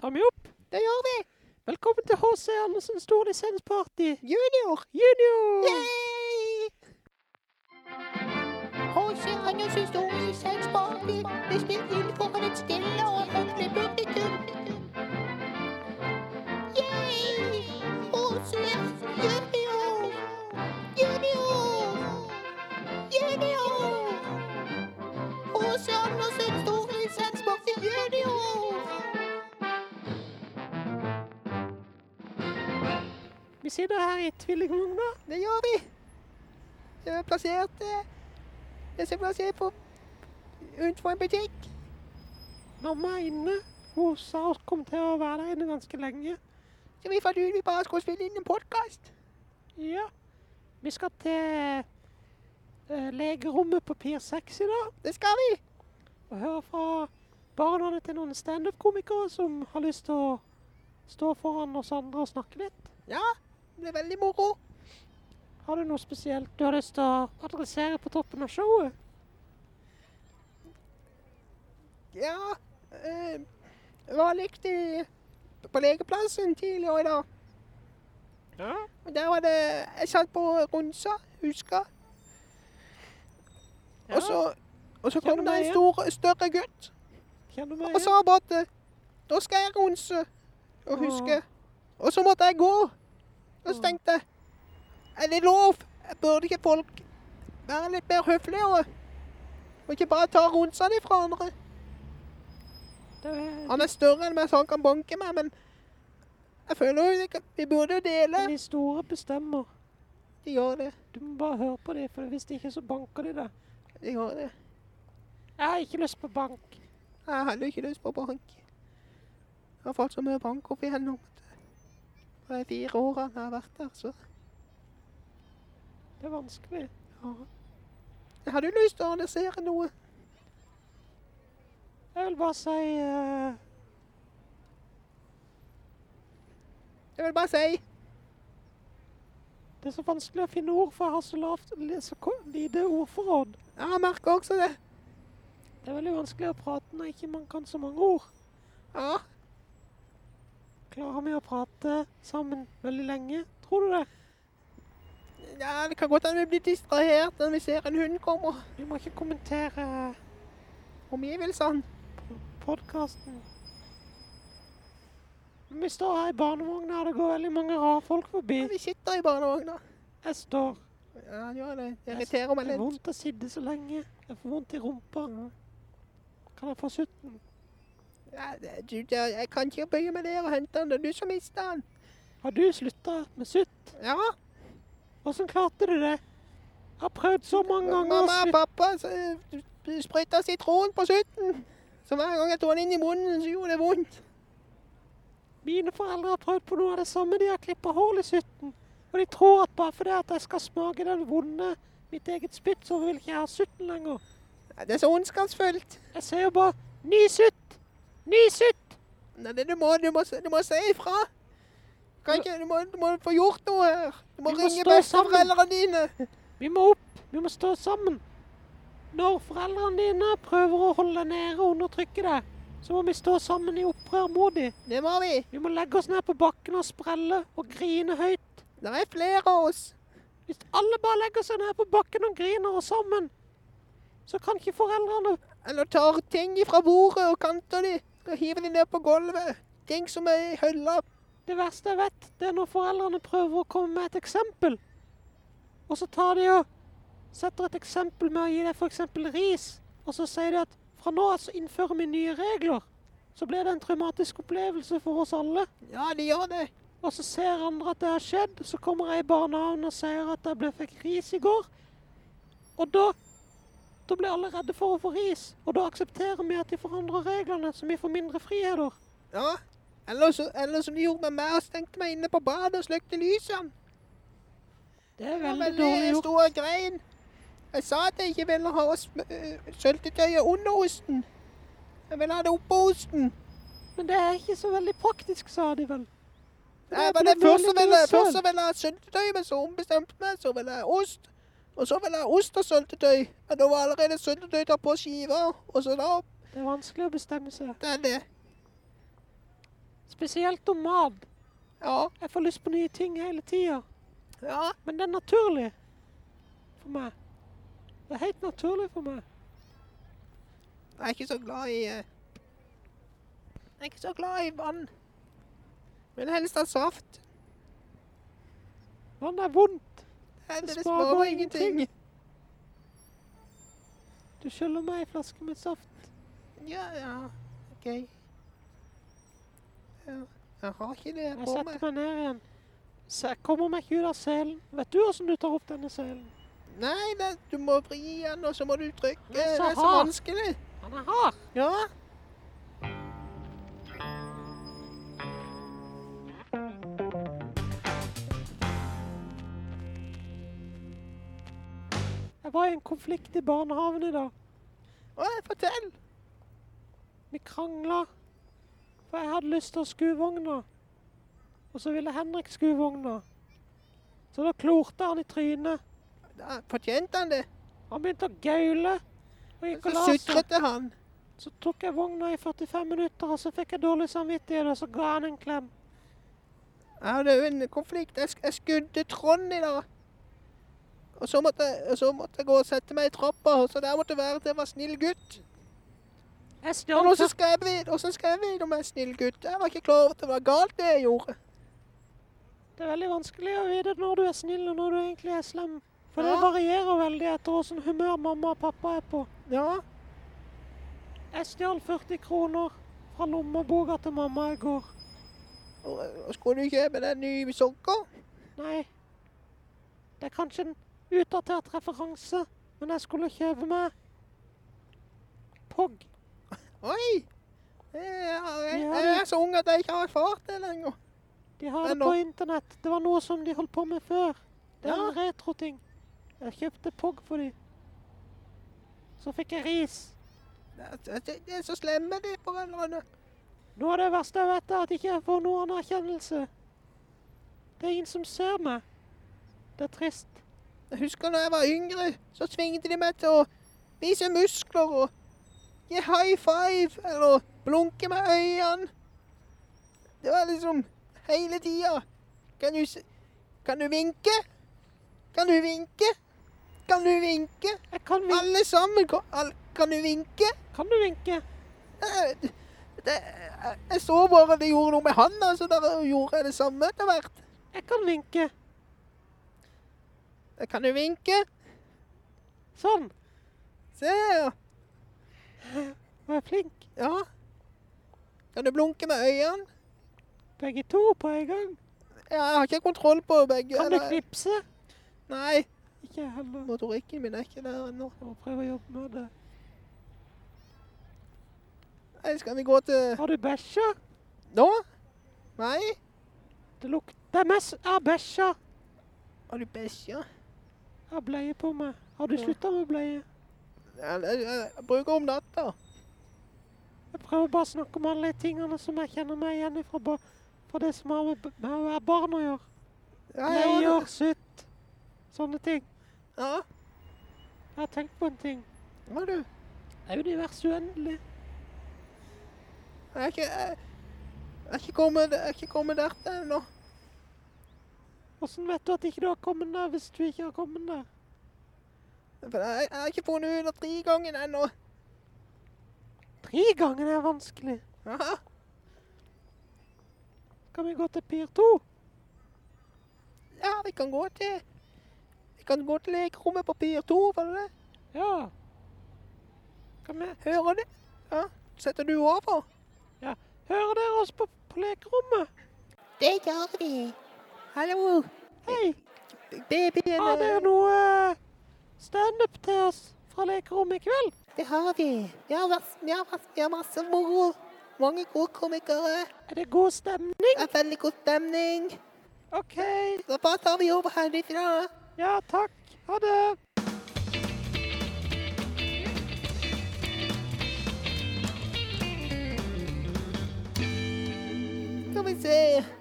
tar vi opp. Det gjør vi. Velkommen til H.C. Andersen stor lisensparty. Junior. Junior! Yay! H.C. Andersen store lisensparty blir spilt inn foran et stille og høflig publikum. Vi sitter her i tvillingvogna. Det gjør vi. Jeg er plassert Jeg Det er plassert på utenfor en butikk. Mamma er inne. Hun sa hun kom til å være der inne ganske lenge. Så vi fant ut vi bare skulle spille inn en podkast. Ja. Vi skal til eh, legerommet på Pier 6 i dag. Det skal vi. Og høre fra barna til noen standup-komikere som har lyst til å stå foran oss andre og snakke litt. Ja, det blir veldig moro. Har du noe spesielt du har lyst til å adressere på toppen av showet? Ja eh, Var likt i, på legeplassen tidligere i dag? Ja. Der var det Jeg satt på Runsa, husker. Og så, og så kom det en stor, større gutt og sa bare at eh, da skal jeg runse og huske. Og så måtte jeg gå. Og så tenkte jeg Er det lov? Burde ikke folk være litt mer høflige? Og ikke bare ta ronsene fra andre? Han er større enn meg, så han kan banke meg, men jeg føler jo Vi burde jo dele. de store bestemmer. De gjør det. Du må bare høre på dem, for hvis de ikke så banker de deg. De gjør det. Jeg har ikke lyst på bank. Jeg har heller ikke lyst på bank. Jeg har fått så mye bank opp igjennom. På de fire årene jeg har vært der, så Det er vanskelig. ja. Jeg hadde lyst til å analysere noe. Jeg vil bare si uh... Jeg vil bare si Det er så vanskelig å finne ord, for jeg har så lavt, så lite ordforråd. Jeg merker også det. Det er veldig vanskelig å prate når ikke man kan så mange ord. Ja. Klarer vi å prate sammen veldig lenge? Tror du det? ja, det kan godt hende vi blir distrahert når vi ser en hund komme. Vi må ikke kommentere Omgivelsene. podkasten. Vi står her i barnevogna, og det går veldig mange rare folk forbi. Ja, vi sitter i barnevogna. Jeg står. Ja, han gjør det. Det irriterer meg Det er vondt å sitte så lenge. Jeg får vondt i rumpa. Kan jeg få sutten? Du, jeg kan ikke bøye meg ned og hente den. Det er du som mista den. Har du slutta med sutt? Ja. Åssen klarte du det? Jeg har prøvd så mange ganger Mamma og pappa så- sprøyta sitron på sutten. Så hver gang jeg tok den inn i munnen, så gjorde det vondt. Mine foreldre har prøvd på noe av det samme. De har klippa hull i sutten. Og de tror at bare fordi jeg skal smake den vonde mitt eget spytt, så vil ikke jeg ha sutten lenger. Det er så ondskapsfullt. Jeg ser jo bare 'ny sutt'! Ny ut! Nei, det, du, må, du, må, du må si ifra. Kan ikke, du, må, du må få gjort noe her. Du må Vi ringe besteforeldrene dine. Vi må opp. Vi må stå sammen. Når foreldrene dine prøver å holde nede og undertrykke deg, så må vi stå sammen i opprør mot dem. Det må vi. Vi må legge oss ned på bakken og sprelle og grine høyt. Det er flere av oss. Hvis alle bare legger seg ned på bakken og griner og sammen, så kan ikke foreldrene Eller tar ting fra bordet og kanter de og hiver de ned på gulvet. Ting som er i hylla. Det verste jeg vet, det er når foreldrene prøver å komme med et eksempel. Og så tar de og setter et eksempel med å gi deg f.eks. ris. Og så sier de at fra nå av så innfører vi nye regler. Så blir det en traumatisk opplevelse for oss alle. Ja, de gjør det. Og så ser andre at det har skjedd. Så kommer jeg i barnehagen og sier at jeg ble fikk ris i går. Og da, da blir alle redde for å få ris. Og da aksepterer vi at de forandrer reglene, så vi får mindre friheter. Ja. Eller, så, eller som de gjorde med meg og stengte meg inne på badet og slukte lysene. Det er veldig, veldig dårlig gjort. Stor grein. Jeg sa at jeg ikke ville ha oss, øh, søltetøyet under osten. Jeg ville ha det oppå osten. Men det er ikke så veldig praktisk, sa de vel. Nei, men det først ville først ville ha syltetøy, men så ombestemte meg, så ville jeg ost. Og så ville jeg ost og søltetøy. Men da var allerede søltetøy der på skiva, og så da Det er vanskelig å bestemme seg. det er det. Spesielt om mat. Ja. Jeg får lyst på nye ting hele tida. Ja. Men det er naturlig for meg. Det er helt naturlig for meg. Jeg er ikke så glad i eh, Jeg er ikke så glad i vann. Vil helst ha saft. Vann er vondt. Det smaker smaker ingenting. Du skylder meg ei flaske med saft. Ja, ja. OK. Ja. Jeg har ikke det Jeg på setter meg. meg ned igjen. Så jeg kommer meg ikke ut av selen. Vet du åssen du tar opp denne selen? Nei, det, du må vri den, og så må du trykke. Det er så vanskelig. Han er hard. Ja. Jeg var en konflikt i barnehagen i dag. Å, fortell. Vi krangla. For jeg hadde lyst til å skue vogna. Og så ville Henrik skue vogna. Så da klorte han i trynet. Da fortjente han det. Han begynte å gaule. Og gikk og Så la seg. sutret han. Så tok jeg vogna i 45 minutter, og så fikk jeg dårlig samvittighet, og så ga han en klem. Jeg hadde jo en konflikt. Jeg, jeg skudde Trond i dag. Og så måtte, jeg- og så måtte jeg gå og sette meg i trappa, og så der måtte være at jeg var snill gutt. Jeg Og hvordan skal jeg vite hvordan skal jeg vite om jeg er snill gutt? Jeg var ikke klar over at det var galt det jeg gjorde. Det er veldig vanskelig å vite når du er snill, og når du egentlig er slem. For det varierer veldig etter åssen humør mamma og pappa er på. Ja. Jeg stjal 40 kroner fra lommeboka til mamma i går. Og, og skulle du kjøpe deg nye sokker? Nei. Det er kanskje utdatert referanse, men jeg skulle kjøpe meg Pog. Oi! Jeg, jeg, jeg er så ung at jeg ikke har erfart det lenger. De har det på internett. Det var noe som de holdt på med før. Det er Ja. en retro-ting. Jeg kjøpte Pog for dem. Så fikk jeg ris. Det er så slemme, de foreldrene. Noe av det verste jeg vet, er at jeg ikke får noen anerkjennelse. Det er ingen som ser meg. Det er trist. Jeg husker da jeg var yngre, så tvingte de meg til å vise muskler og gi high five eller blunke med øynene. Det var liksom hele tida. Kan du, kan du vinke? Kan du vinke? Kan du vinke? Jeg kan vinke. Alle sammen, kan, all, kan du vinke? Kan du vinke? Det, det, jeg- jeg så bare det gjorde noe med han, så da gjorde jeg det samme etter hvert. Jeg kan vinke. Kan du vinke? Sånn. Se ja. Jeg flink? Ja. Kan du blunke med øynene? Begge to på en gang. Ja, jeg har ikke kontroll på begge. Kan du eller- knipse? Nei, Ikke heller. motorikken min er ikke der ennå. Jeg må prøve å jobbe med det. Nei, Skal vi gå til Har du bæsja? Nå? Nei? Det lukter er mest av bæsja. Har du bæsja? Har bleie på meg. Har du Ja. slutta med bleie? Jeg, jeg, jeg bruker om natta. Jeg prøver bare å snakke om alle de tingene som jeg kjenner meg igjen fra, fra det som har med, med å være barn å gjøre. Ja, det. sutt, sånne ting. Ja, Jeg har tenkt på en ting. hva du? Er universet uendelig? Jeg er ikke, jeg, jeg er ikke kommet, jeg er ikke kommet der ennå. Åssen vet du at ikke du har kommet der hvis du ikke har kommet der? For Jeg, jeg har ikke funnet ut av tregangen ennå. Tre ganger er vanskelig. Ja, Kan vi gå til Pier 2? ja, vi kan gå til Vi kan gå til lekerommet på Pier 2, var det det? Ja. Kan vi Hører det? Ja. Setter du over? Ja. Hører dere oss på, på lekerommet? Det gjør vi. Hallo. Hei, Babyen har dere noe eh, standup til oss fra lekerommet i kveld? Det har vi. Vi har, masse, vi har, masse, vi har masse moro. Mange gode komikere. Er det god stemning? Det er veldig god stemning. OK. Da bare tar vi over herifra. Ja, takk. Ha det. Skal vi se.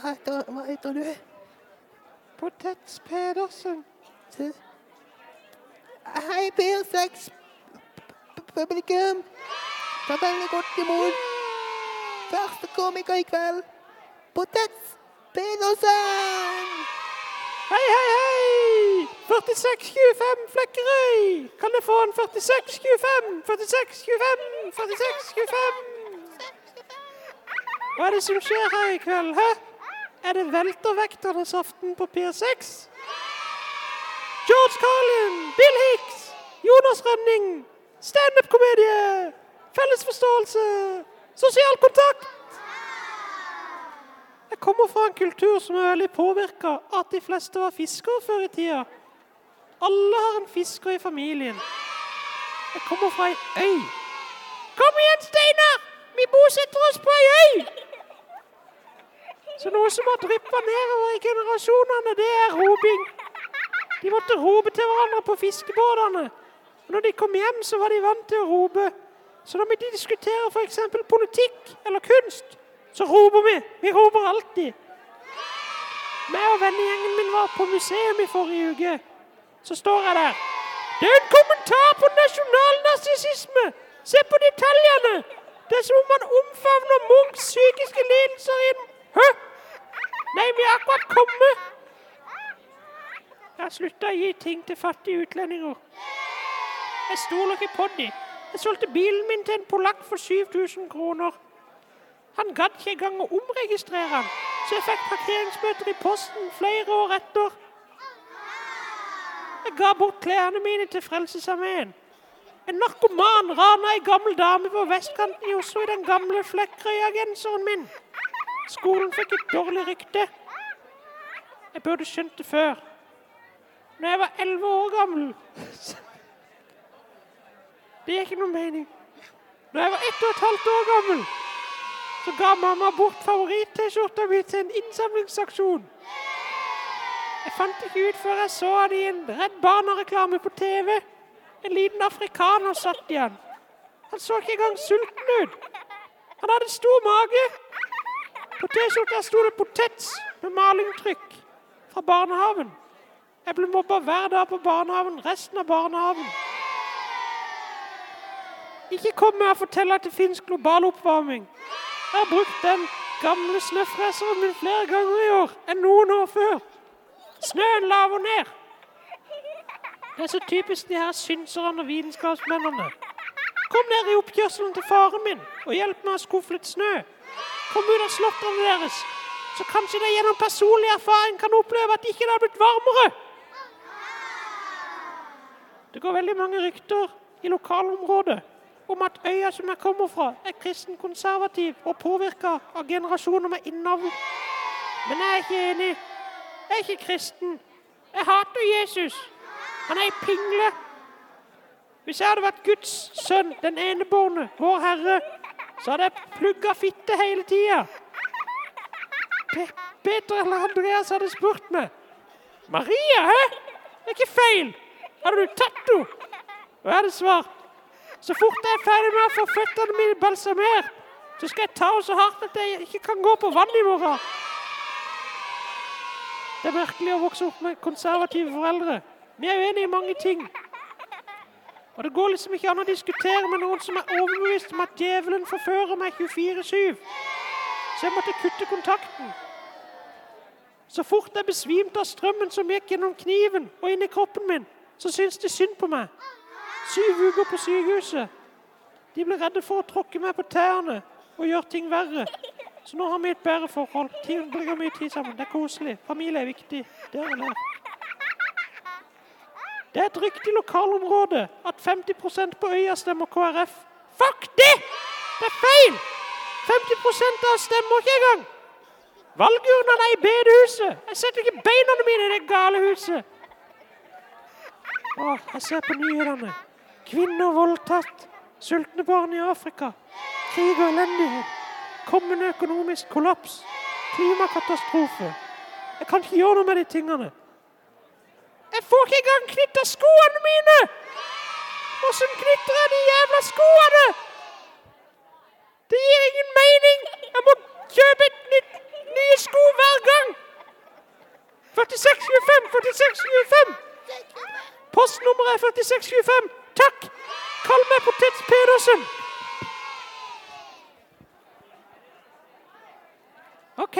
Hva heter, hva heter du? Potets Pedersen. Hei, P6-publikum. Ta veldig godt imot første komiker i kveld. Potets Pedersen! Hei, hei, hei! 4625 Flekkerøy! Kan jeg få en 4625? 4625, 4625. Hva er det som skjer her i kveld, hæ? Er det weltervekternes aften på Pier 6? George Carlin, Bill Hicks, Jonas Rønning, standup-komedie, felles forståelse, sosial kontakt. Jeg kommer fra en kultur som er veldig påvirka at de fleste var fiskere før i tida. Alle har en fisker i familien. Jeg kommer fra ei øy. Kom igjen, Steinar! Vi bosetter oss på ei øy! Så noe som har dryppa nedover i generasjonene, det er roping. De måtte rope til hverandre på fiskebåtene. Og når de kom hjem, så var de vant til å rope. Så når vi diskuterer f.eks. politikk eller kunst, så roper vi. Vi roper alltid. Jeg og vennegjengen min var på museum i forrige uke. Så står jeg der. Det er en kommentar på nasjonalnarsissisme! Se på detaljene! Det er som om man omfavner Munchs psykiske lidelser i en Hæ? Nei, vi er akkurat kommet. Jeg har slutta å gi ting til fattige utlendinger. Jeg stoler ikke på dem. Jeg solgte bilen min til en polakk for 7000 kroner. Han gadd ikke engang å omregistrere den, så jeg fikk parkeringsbøter i posten flere år etter. Jeg ga bort klærne mine til Frelsesarmeen. En narkoman rana ei gammel dame på vestkanten i Oslo i den gamle Flekkerøya-genseren min. Skolen fikk et dårlig rykte. Jeg burde skjønt det før. Når jeg var elleve år gammel Det gir ikke noe mening. Når jeg var ett og et halvt år gammel, så ga mamma bort favoritt-T-skjorta mi til en innsamlingsaksjon. Jeg fant ikke ut før jeg så han i en Redd Barna-reklame på TV. En liten afrikaner satt i han. Han så ikke engang sulten ut. Han hadde stor mage. På T-skjorta sto det 'Potets' med malingtrykk fra barnehagen. Jeg ble mobba hver dag på barnehagen resten av barnehagen. Ikke kom med å fortelle at det fins global oppvarming. Jeg har brukt den gamle snøfreseren min flere ganger i år enn noen år før. Snøen laver ned. Det er så typisk de her synserne og vitenskapsmennene. Kom ned i oppkjørselen til faren min og hjelp meg å skuffe litt snø. Kom ut av slåttene deres, så kanskje de gjennom personlig erfaring kan oppleve at ikke det har blitt varmere. Det går veldig mange rykter i lokalområdet om at øya som jeg kommer fra, er kristen konservativ og påvirka av generasjoner med innavl. Men jeg er ikke enig. Jeg er ikke kristen. Jeg hater Jesus. Han er ei pingle. Hvis jeg hadde vært Guds sønn, den enebårne, vår Herre, så hadde jeg plugga fitte hele tida. Pe Peter eller Andreas hadde spurt meg. 'Maria, hæ? Det er ikke feil. Hadde du tatt henne?' Og jeg hadde svart. Så fort jeg er ferdig med å få føttene mine balsamert, så skal jeg ta henne så hardt at jeg ikke kan gå på vann i morgen. Det er merkelig å vokse opp med konservative foreldre. Vi er uenige i mange ting. Og det går liksom ikke an å diskutere med noen som er overbevist om at djevelen forfører meg 24-7. Så jeg måtte kutte kontakten. Så fort jeg besvimte av strømmen som gikk gjennom kniven og inn i kroppen min, så syntes de synd på meg. Syv uker på sykehuset. De ble redde for å tråkke meg på tærne og gjøre ting verre. Så nå har vi et bedre forhold. Tiden bruker mye tid sammen. Det er koselig. Familie er viktig. Det er det. Det er et rykte i lokalområdet at 50% på øya stemmer KrF. Fuck det! Det er feil! 50 av stemmer ikke engang. Valgurnene er i bedehuset. Jeg setter ikke beina mine i det gale huset. Åh, jeg ser på nyhetene. Kvinner voldtatt. Sultne barn i Afrika. Krig og elendighet. Kommende økonomisk kollaps. Klimakatastrofe. Jeg kan ikke gjøre noe med de tingene. Jeg får ikke engang knytta skoene mine! Åssen knytter jeg de jævla skoene? Det gir ingen mening! Jeg må kjøpe et nytt, nye sko hver gang! 4625, 4625! Postnummeret er 4625. Takk! Kall meg Potets Pedersen. OK.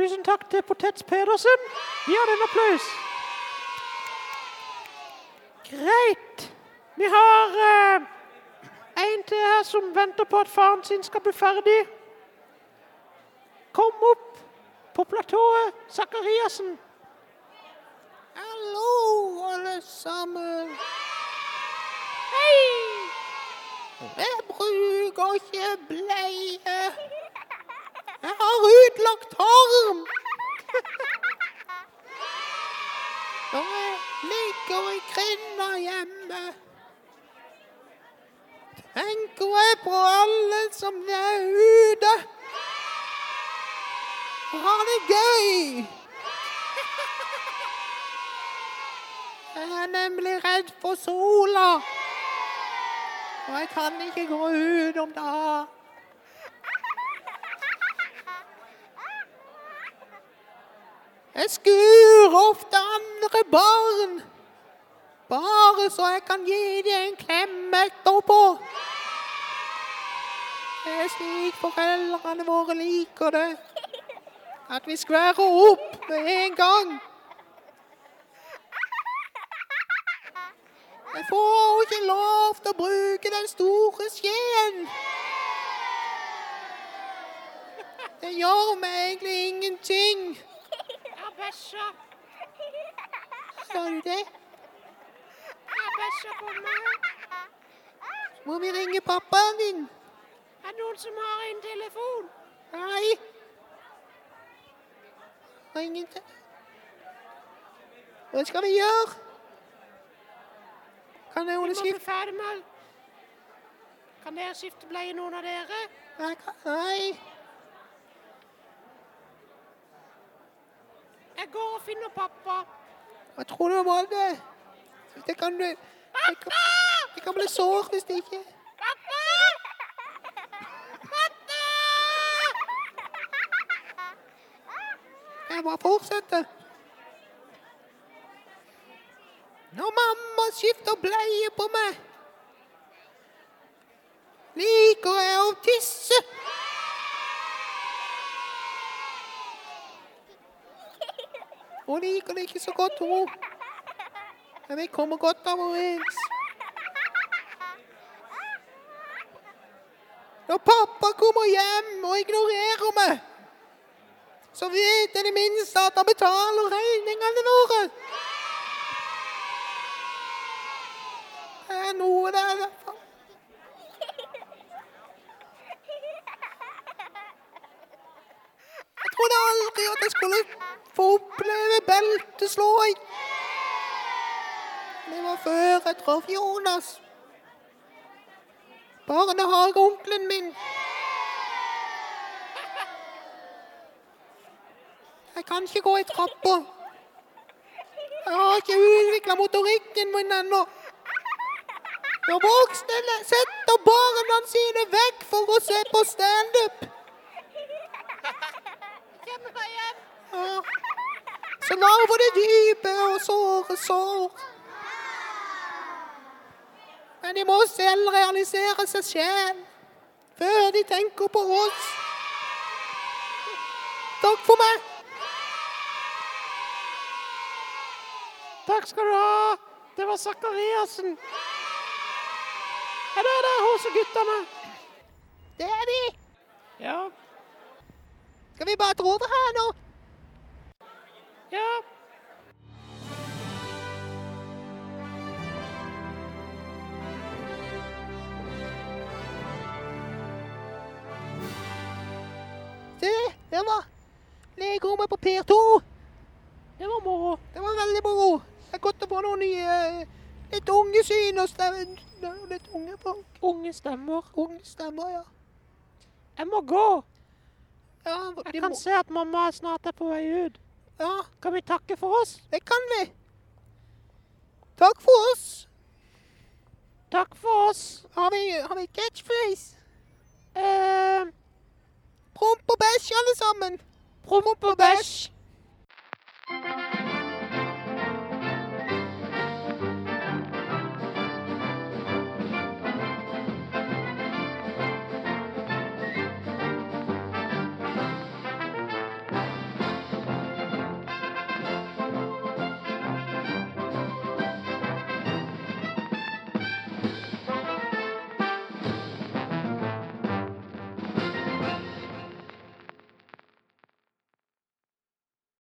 Tusen takk til Potets Pedersen. Gi ham en applaus. Greit. Vi har eh, en til her som venter på at faren sin skal bli ferdig. Kom opp på platået, Sakariassen. Hallo, alle sammen. Hei! Jeg bruker ikke bleie. Jeg har utlagt tarm. Og jeg ligger i grinda hjemme, tenker jeg på alle som er ute. Og har det gøy. Jeg er nemlig redd for sola. Og jeg kan ikke gå ut om dagen. Jeg skur ofte andre barn. Bare så jeg kan gi dem en klem etterpå. Det er slik foreldrene våre liker det. At vi skværer opp med en gang. Jeg får ikke lov til å bruke den store skjeen. Det gjør meg egentlig ingenting. Bæsja. Sa du det? Jeg bæsja på meg. Må vi ringe pappaen din? Er det noen som har en telefon? Nei. Har ingen te... Hva skal vi gjøre? Kan jeg Vi må bli ferdig med Kan dere skifte bleie, noen av dere? Nei. Jeg går og finner pappa. Jeg tror du må det. Det kan du Det kan, det kan bli sår hvis det ikke Pappa! Pappa! Jeg bare fortsetter. Når mamma skifter bleie på meg, liker jeg å tisse. Hun liker det ikke så godt, hun. Men vi kommer godt overens. Når pappa kommer hjem og ignorerer meg, så vet jeg det minste at han betaler regningene våre. Det er noe der i hvert fall. Jeg trodde aldri at jeg skulle få oppleve belteslåing. Det var før jeg traff Jonas. Barnehageonkelen min. Jeg kan ikke gå i trappa. Jeg har ikke utvikla motorikken min ennå. Når voksne setter barna sine vekk for å se på standup, Kjenner jeg igjen? ja, så lager det dype og såre sår. Men de må selv realisere seg selv før de tenker på oss. Takk for meg. Takk skal du ha. Det var Sakariassen. Er det der hos guttene? Det er de. Ja. Skal vi bare dra over her nå? Ja. Se, det var legerommet på Per 2. Det var moro. Det var veldig moro. Det er godt å få noen nye litt unge syn og stemmer. litt unge folk. Unge stemmer. Unge stemmer, ja. Jeg må gå. Ja, Jeg kan må, se at mamma snart er på vei ut. Ja, Kan vi takke for oss? det kan vi. Takk for oss. Takk for oss. Har vi, har vi catchphrase? Uh, Promp og bæsj, alle sammen. Promp og bæsj.